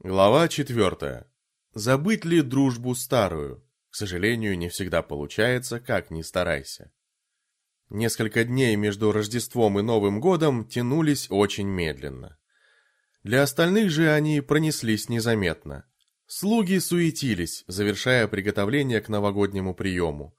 Глава четвертая. Забыть ли дружбу старую? К сожалению, не всегда получается, как ни старайся. Несколько дней между Рождеством и Новым годом тянулись очень медленно. Для остальных же они пронеслись незаметно. Слуги суетились, завершая приготовление к новогоднему приему.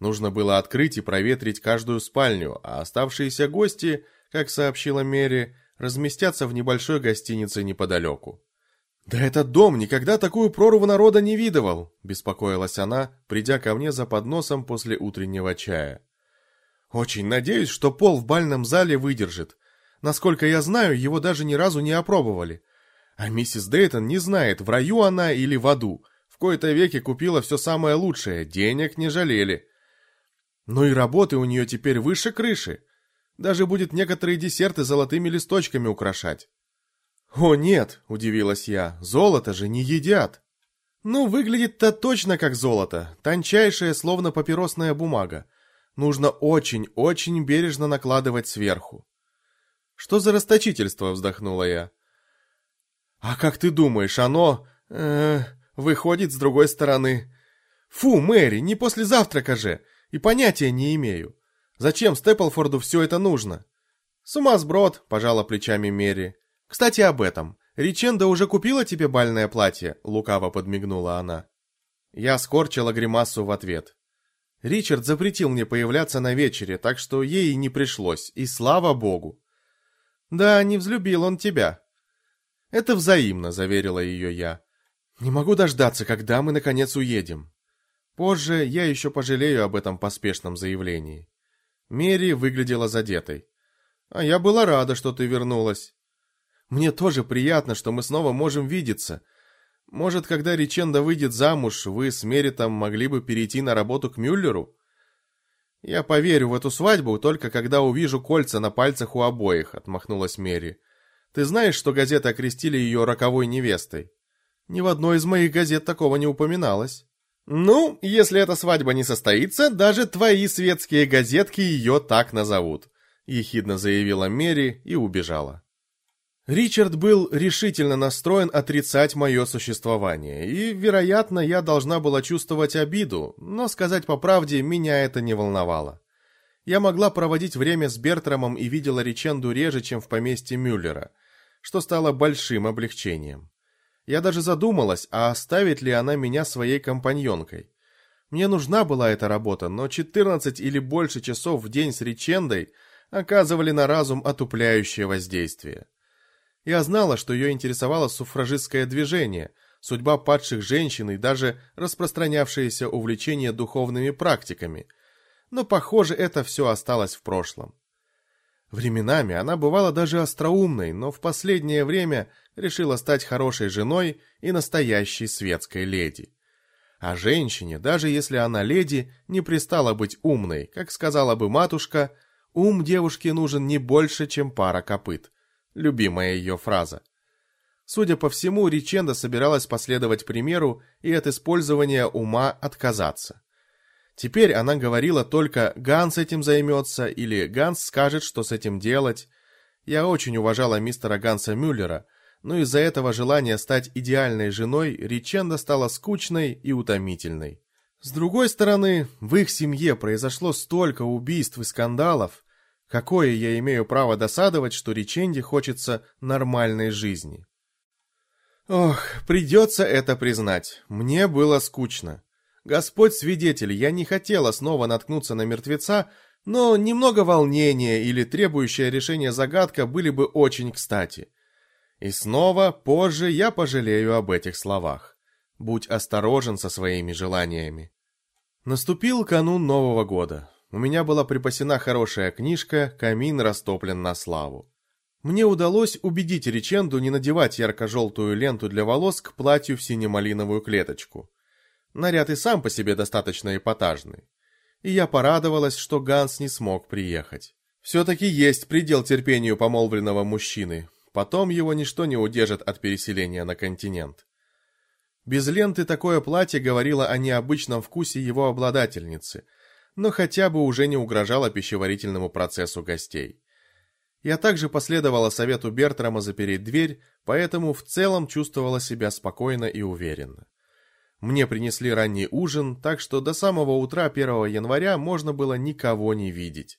Нужно было открыть и проветрить каждую спальню, а оставшиеся гости, как сообщила Мэри, разместятся в небольшой гостинице неподалеку. «Да этот дом никогда такую прорву народа не видывал», — беспокоилась она, придя ко мне за подносом после утреннего чая. «Очень надеюсь, что пол в бальном зале выдержит. Насколько я знаю, его даже ни разу не опробовали. А миссис Дейтон не знает, в раю она или в аду. В кои-то веки купила все самое лучшее, денег не жалели. Ну и работы у нее теперь выше крыши. Даже будет некоторые десерты золотыми листочками украшать. «О, нет!» – удивилась я. «Золото же не едят!» «Ну, выглядит-то точно как золото, тончайшая, словно папиросная бумага. Нужно очень-очень бережно накладывать сверху». «Что за расточительство?» – вздохнула я. «А как ты думаешь, оно... Э, выходит с другой стороны...» «Фу, Мэри, не после завтрака же! И понятия не имею. Зачем Степлфорду все это нужно?» «С ума сброд», – пожала плечами Мэри. «Кстати, об этом. Риченда уже купила тебе бальное платье?» — лукаво подмигнула она. Я скорчила гримасу в ответ. Ричард запретил мне появляться на вечере, так что ей не пришлось, и слава богу. «Да, не взлюбил он тебя». «Это взаимно», — заверила ее я. «Не могу дождаться, когда мы, наконец, уедем». Позже я еще пожалею об этом поспешном заявлении. Мери выглядела задетой. «А я была рада, что ты вернулась. Мне тоже приятно, что мы снова можем видеться. Может, когда Риченда выйдет замуж, вы с Меритом могли бы перейти на работу к Мюллеру? Я поверю в эту свадьбу только когда увижу кольца на пальцах у обоих, отмахнулась Мери. Ты знаешь, что газеты окрестили ее роковой невестой? Ни в одной из моих газет такого не упоминалось. Ну, если эта свадьба не состоится, даже твои светские газетки ее так назовут, ехидно заявила Мери и убежала. Ричард был решительно настроен отрицать мое существование, и, вероятно, я должна была чувствовать обиду, но, сказать по правде, меня это не волновало. Я могла проводить время с Бертрамом и видела Риченду реже, чем в поместье Мюллера, что стало большим облегчением. Я даже задумалась, а оставит ли она меня своей компаньонкой. Мне нужна была эта работа, но 14 или больше часов в день с Ричендой оказывали на разум отупляющее воздействие. Я знала, что ее интересовало суфражистское движение, судьба падших женщин и даже распространявшееся увлечение духовными практиками. Но, похоже, это все осталось в прошлом. Временами она бывала даже остроумной, но в последнее время решила стать хорошей женой и настоящей светской леди. А женщине, даже если она леди, не пристала быть умной, как сказала бы матушка, ум девушке нужен не больше, чем пара копыт любимая ее фраза. Судя по всему, Риченда собиралась последовать примеру и от использования ума отказаться. Теперь она говорила только «Ганс этим займется» или «Ганс скажет, что с этим делать». Я очень уважала мистера Ганса Мюллера, но из-за этого желания стать идеальной женой Риченда стала скучной и утомительной. С другой стороны, в их семье произошло столько убийств и скандалов, Какое я имею право досадовать, что Риченди хочется нормальной жизни? Ох, придется это признать. Мне было скучно. Господь свидетель, я не хотела снова наткнуться на мертвеца, но немного волнения или требующая решения загадка были бы очень кстати. И снова, позже, я пожалею об этих словах. Будь осторожен со своими желаниями. Наступил канун Нового года. У меня была припасена хорошая книжка, камин растоплен на славу. Мне удалось убедить Риченду не надевать ярко-желтую ленту для волос к платью в сине-малиновую клеточку. Наряд и сам по себе достаточно эпатажный. И я порадовалась, что Ганс не смог приехать. Все-таки есть предел терпению помолвленного мужчины. Потом его ничто не удержит от переселения на континент. Без ленты такое платье говорило о необычном вкусе его обладательницы – но хотя бы уже не угрожала пищеварительному процессу гостей. Я также последовала совету Бертрама запереть дверь, поэтому в целом чувствовала себя спокойно и уверенно. Мне принесли ранний ужин, так что до самого утра 1 января можно было никого не видеть.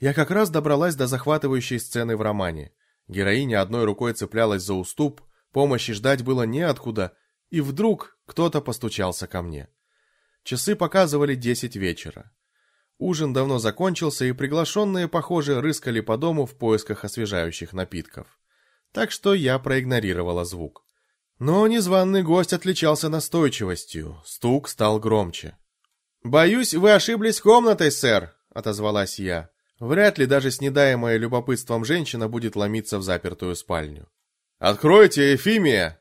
Я как раз добралась до захватывающей сцены в романе. Героиня одной рукой цеплялась за уступ, помощи ждать было неоткуда, и вдруг кто-то постучался ко мне. Часы показывали десять вечера. Ужин давно закончился, и приглашенные, похоже, рыскали по дому в поисках освежающих напитков. Так что я проигнорировала звук. Но незваный гость отличался настойчивостью, стук стал громче. «Боюсь, вы ошиблись комнатой, сэр», — отозвалась я. Вряд ли даже снедаемая любопытством женщина будет ломиться в запертую спальню. «Откройте, Эфимия!»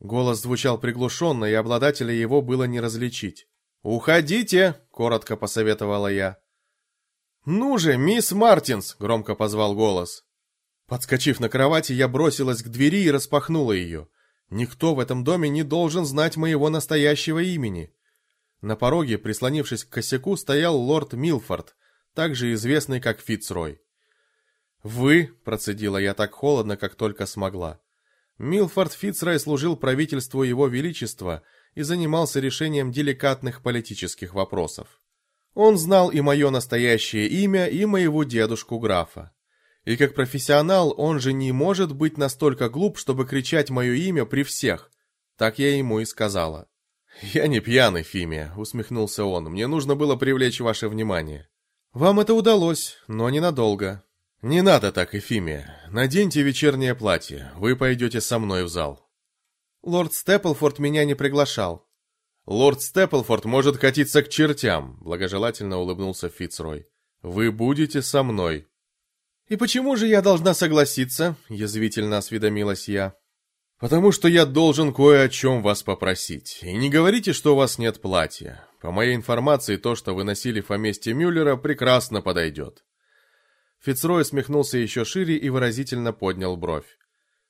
Голос звучал приглушенно, и обладателя его было не различить. «Уходите!» — коротко посоветовала я. «Ну же, мисс Мартинс!» — громко позвал голос. Подскочив на кровати, я бросилась к двери и распахнула ее. Никто в этом доме не должен знать моего настоящего имени. На пороге, прислонившись к косяку, стоял лорд Милфорд, также известный как Фицрой. «Вы», — процедила я так холодно, как только смогла. Милфорд Фицрой служил правительству Его Величества и занимался решением деликатных политических вопросов. Он знал и мое настоящее имя, и моего дедушку графа. И как профессионал он же не может быть настолько глуп, чтобы кричать мое имя при всех. Так я ему и сказала. «Я не пьяный, Фимия», — усмехнулся он. «Мне нужно было привлечь ваше внимание». «Вам это удалось, но ненадолго». «Не надо так, Эфимия. Наденьте вечернее платье. Вы пойдете со мной в зал». «Лорд Степлфорд меня не приглашал». «Лорд Степлфорд может катиться к чертям», — благожелательно улыбнулся Фицрой. «Вы будете со мной». «И почему же я должна согласиться?» — язвительно осведомилась я. «Потому что я должен кое о чем вас попросить. И не говорите, что у вас нет платья. По моей информации, то, что вы носили в поместье Мюллера, прекрасно подойдет». Фицрой смехнулся еще шире и выразительно поднял бровь.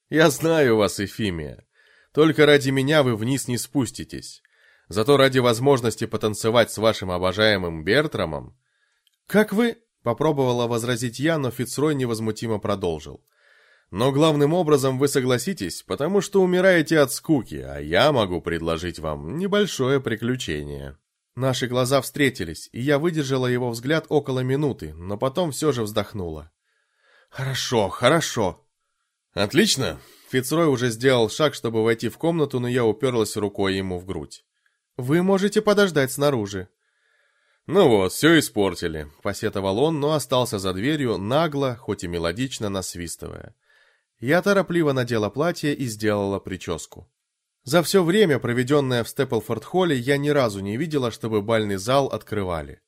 «Я знаю вас, Эфимия. Только ради меня вы вниз не спуститесь. Зато ради возможности потанцевать с вашим обожаемым Бертрамом... Как вы... Попробовала возразить я, но Фицрой невозмутимо продолжил. Но главным образом вы согласитесь, потому что умираете от скуки, а я могу предложить вам небольшое приключение. Наши глаза встретились, и я выдержала его взгляд около минуты, но потом все же вздохнула. «Хорошо, хорошо». «Отлично!» Фицрой уже сделал шаг, чтобы войти в комнату, но я уперлась рукой ему в грудь. «Вы можете подождать снаружи». «Ну вот, все испортили», — посетовал он, но остался за дверью, нагло, хоть и мелодично насвистывая. Я торопливо надела платье и сделала прическу. За все время, проведенное в Степлфорд-холле, я ни разу не видела, чтобы бальный зал открывали.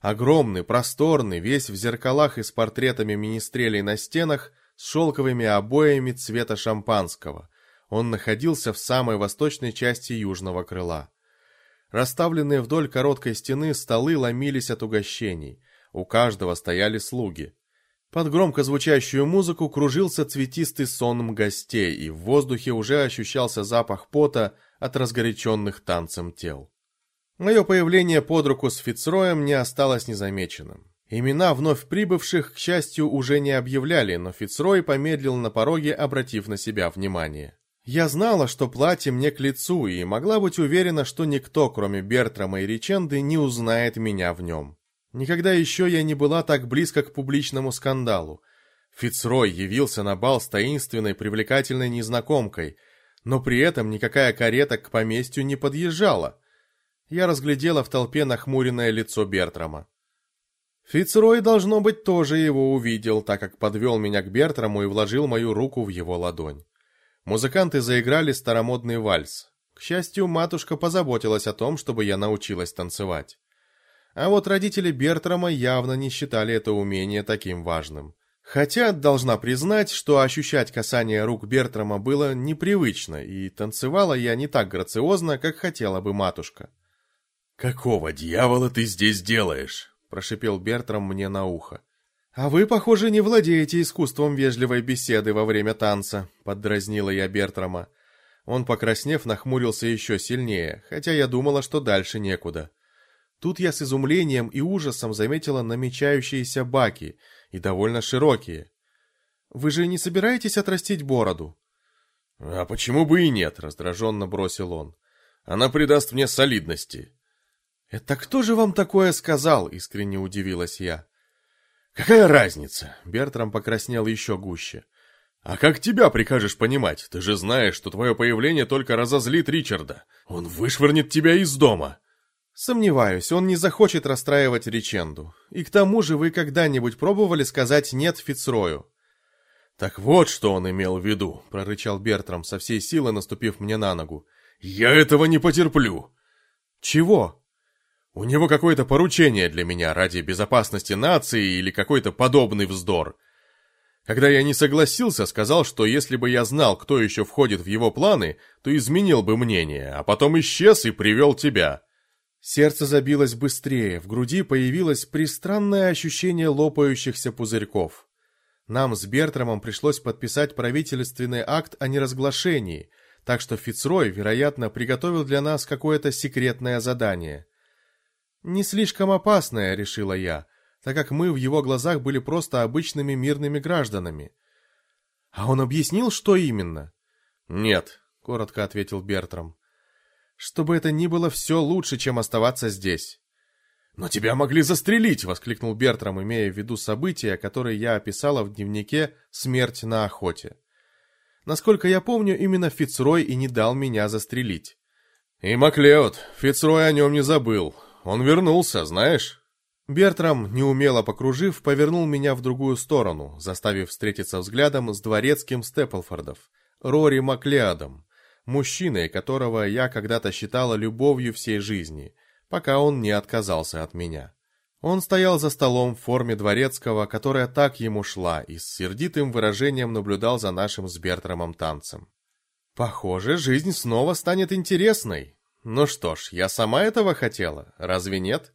Огромный, просторный, весь в зеркалах и с портретами министрелей на стенах, с шелковыми обоями цвета шампанского. Он находился в самой восточной части южного крыла. Расставленные вдоль короткой стены столы ломились от угощений. У каждого стояли слуги. Под громко звучащую музыку кружился цветистый сон гостей, и в воздухе уже ощущался запах пота от разгоряченных танцем тел. Мое появление под руку с Фицроем не осталось незамеченным. Имена вновь прибывших, к счастью, уже не объявляли, но Фицрой помедлил на пороге, обратив на себя внимание. Я знала, что платье мне к лицу, и могла быть уверена, что никто, кроме Бертрама и Риченды, не узнает меня в нем. Никогда еще я не была так близко к публичному скандалу. Фицрой явился на бал с таинственной, привлекательной незнакомкой, но при этом никакая карета к поместью не подъезжала. Я разглядела в толпе нахмуренное лицо Бертрама. Фицрой, должно быть, тоже его увидел, так как подвел меня к Бертраму и вложил мою руку в его ладонь. Музыканты заиграли старомодный вальс. К счастью, матушка позаботилась о том, чтобы я научилась танцевать. А вот родители Бертрама явно не считали это умение таким важным. Хотя, должна признать, что ощущать касание рук Бертрама было непривычно, и танцевала я не так грациозно, как хотела бы матушка. «Какого дьявола ты здесь делаешь?» – прошипел Бертрам мне на ухо. «А вы, похоже, не владеете искусством вежливой беседы во время танца», — поддразнила я Бертрама. Он, покраснев, нахмурился еще сильнее, хотя я думала, что дальше некуда. Тут я с изумлением и ужасом заметила намечающиеся баки, и довольно широкие. Вы же не собираетесь отрастить бороду?» «А почему бы и нет?» — раздраженно бросил он. «Она придаст мне солидности». «Это кто же вам такое сказал?» — искренне удивилась я. «Какая разница?» — Бертрам покраснел еще гуще. «А как тебя прикажешь понимать? Ты же знаешь, что твое появление только разозлит Ричарда. Он вышвырнет тебя из дома». «Сомневаюсь, он не захочет расстраивать Риченду. И к тому же вы когда-нибудь пробовали сказать «нет» Фицрою?» «Так вот, что он имел в виду», — прорычал Бертрам, со всей силы наступив мне на ногу. «Я этого не потерплю». «Чего?» «У него какое-то поручение для меня ради безопасности нации или какой-то подобный вздор». Когда я не согласился, сказал, что если бы я знал, кто еще входит в его планы, то изменил бы мнение, а потом исчез и привел тебя. Сердце забилось быстрее, в груди появилось пристранное ощущение лопающихся пузырьков. Нам с Бертрамом пришлось подписать правительственный акт о неразглашении, так что Фицрой, вероятно, приготовил для нас какое-то секретное задание. Не слишком опасное, решила я, так как мы в его глазах были просто обычными мирными гражданами. А он объяснил, что именно? Нет, коротко ответил Бертрам. Чтобы это ни было все лучше, чем оставаться здесь. «Но тебя могли застрелить!» — воскликнул Бертрам, имея в виду события, которые я описала в дневнике «Смерть на охоте». Насколько я помню, именно Фицрой и не дал меня застрелить. «И Маклеод, Фицрой о нем не забыл. Он вернулся, знаешь?» Бертрам, неумело покружив, повернул меня в другую сторону, заставив встретиться взглядом с дворецким Степлфордов, Рори Маклеодом, мужчиной, которого я когда-то считала любовью всей жизни — пока он не отказался от меня. Он стоял за столом в форме дворецкого, которая так ему шла, и с сердитым выражением наблюдал за нашим с Бертрамом танцем. Похоже, жизнь снова станет интересной. Ну что ж, я сама этого хотела, разве нет?